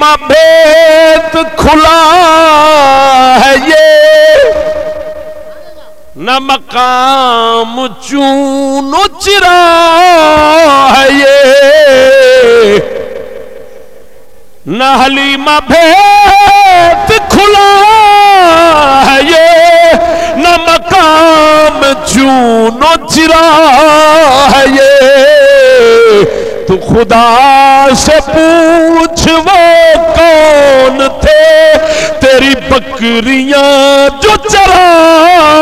حلیمہ کھلا ہے یہ۔ نہ مقام چون چرا ہے یہ۔ نہ حلیمہ بھیت کھلا ہے یہ۔ نہ مقام چون چرا ہے یہ۔ تو خدا سے پوچھ بکریاں جو چرا